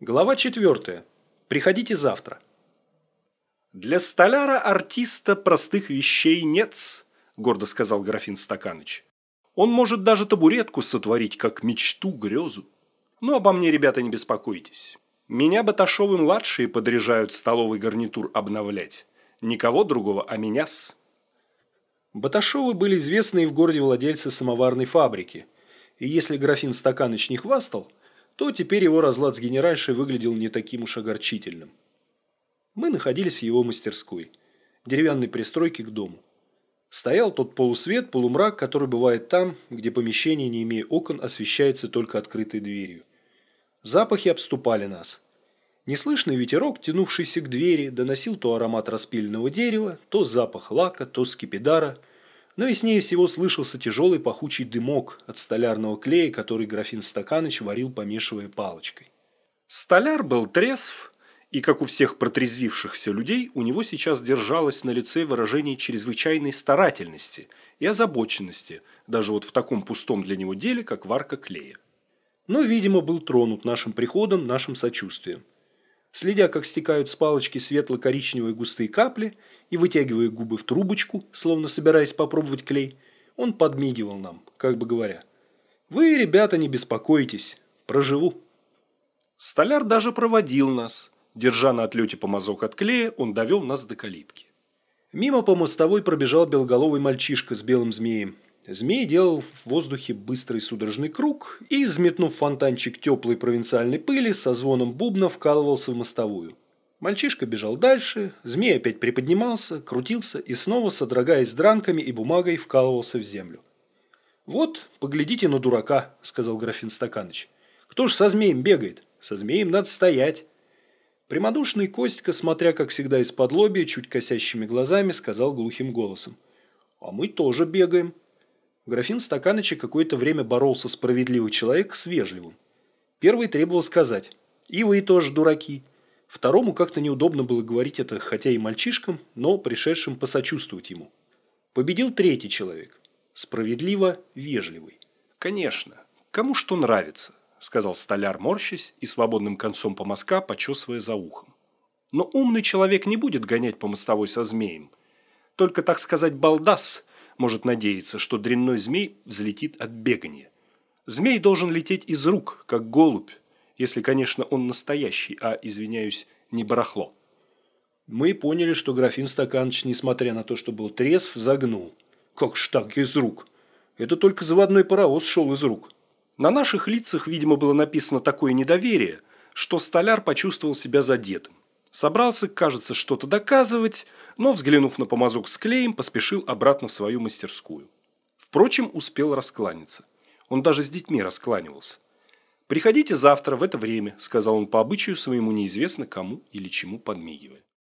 Глава 4. Приходите завтра. «Для столяра-артиста простых вещей нет», – гордо сказал графин Стаканыч. «Он может даже табуретку сотворить, как мечту, грезу. Но обо мне, ребята, не беспокойтесь. Меня Баташовы-младшие подряжают столовый гарнитур обновлять. Никого другого, а меня-с». Баташовы были известные в городе владельцы самоварной фабрики. И если графин Стаканыч не хвастал – то теперь его разлад с генеральшей выглядел не таким уж огорчительным. Мы находились в его мастерской, деревянной пристройке к дому. Стоял тот полусвет, полумрак, который бывает там, где помещение, не имея окон, освещается только открытой дверью. Запахи обступали нас. Неслышный ветерок, тянувшийся к двери, доносил то аромат распиленного дерева, то запах лака, то скипидара – но и с ней всего слышался тяжелый пахучий дымок от столярного клея, который графин Стаканыч варил, помешивая палочкой. Столяр был трезв, и, как у всех протрезвившихся людей, у него сейчас держалось на лице выражение чрезвычайной старательности и озабоченности, даже вот в таком пустом для него деле, как варка клея. Но, видимо, был тронут нашим приходом, нашим сочувствием. Следя, как стекают с палочки светло-коричневые густые капли, и вытягивая губы в трубочку, словно собираясь попробовать клей, он подмигивал нам, как бы говоря. «Вы, ребята, не беспокойтесь, проживу». Столяр даже проводил нас. Держа на отлете помазок от клея, он довел нас до калитки. Мимо по мостовой пробежал белоголовый мальчишка с белым змеем. Змей делал в воздухе быстрый судорожный круг и, взметнув фонтанчик теплой провинциальной пыли, со звоном бубна вкалывался в мостовую. Мальчишка бежал дальше, змей опять приподнимался, крутился и снова, содрогаясь дранками и бумагой, вкалывался в землю. «Вот, поглядите на дурака», – сказал графин Стаканыч. «Кто ж со змеем бегает? Со змеем надо стоять». Прямодушный Костька, смотря, как всегда, из-под лобья, чуть косящими глазами, сказал глухим голосом. «А мы тоже бегаем». Графин Стаканыча какое-то время боролся справедливый человек с вежливым. Первый требовал сказать «И вы тоже дураки». Второму как-то неудобно было говорить это, хотя и мальчишкам, но пришедшим посочувствовать ему. Победил третий человек. Справедливо вежливый. «Конечно, кому что нравится», – сказал столяр, морщась и свободным концом по почесывая за ухом. «Но умный человек не будет гонять по мостовой со змеем. Только, так сказать, балдас может надеяться, что дрянной змей взлетит от бегания. Змей должен лететь из рук, как голубь, если, конечно, он настоящий, а, извиняюсь, не барахло. Мы поняли, что графин Стаканыч, несмотря на то, что был трезв, загнул. Как ж так из рук? Это только заводной паровоз шел из рук. На наших лицах, видимо, было написано такое недоверие, что столяр почувствовал себя задетым. Собрался, кажется, что-то доказывать, но, взглянув на помазок с клеем, поспешил обратно в свою мастерскую. Впрочем, успел раскланяться. Он даже с детьми раскланивался. «Приходите завтра в это время», – сказал он по обычаю своему неизвестно кому или чему подмигивая.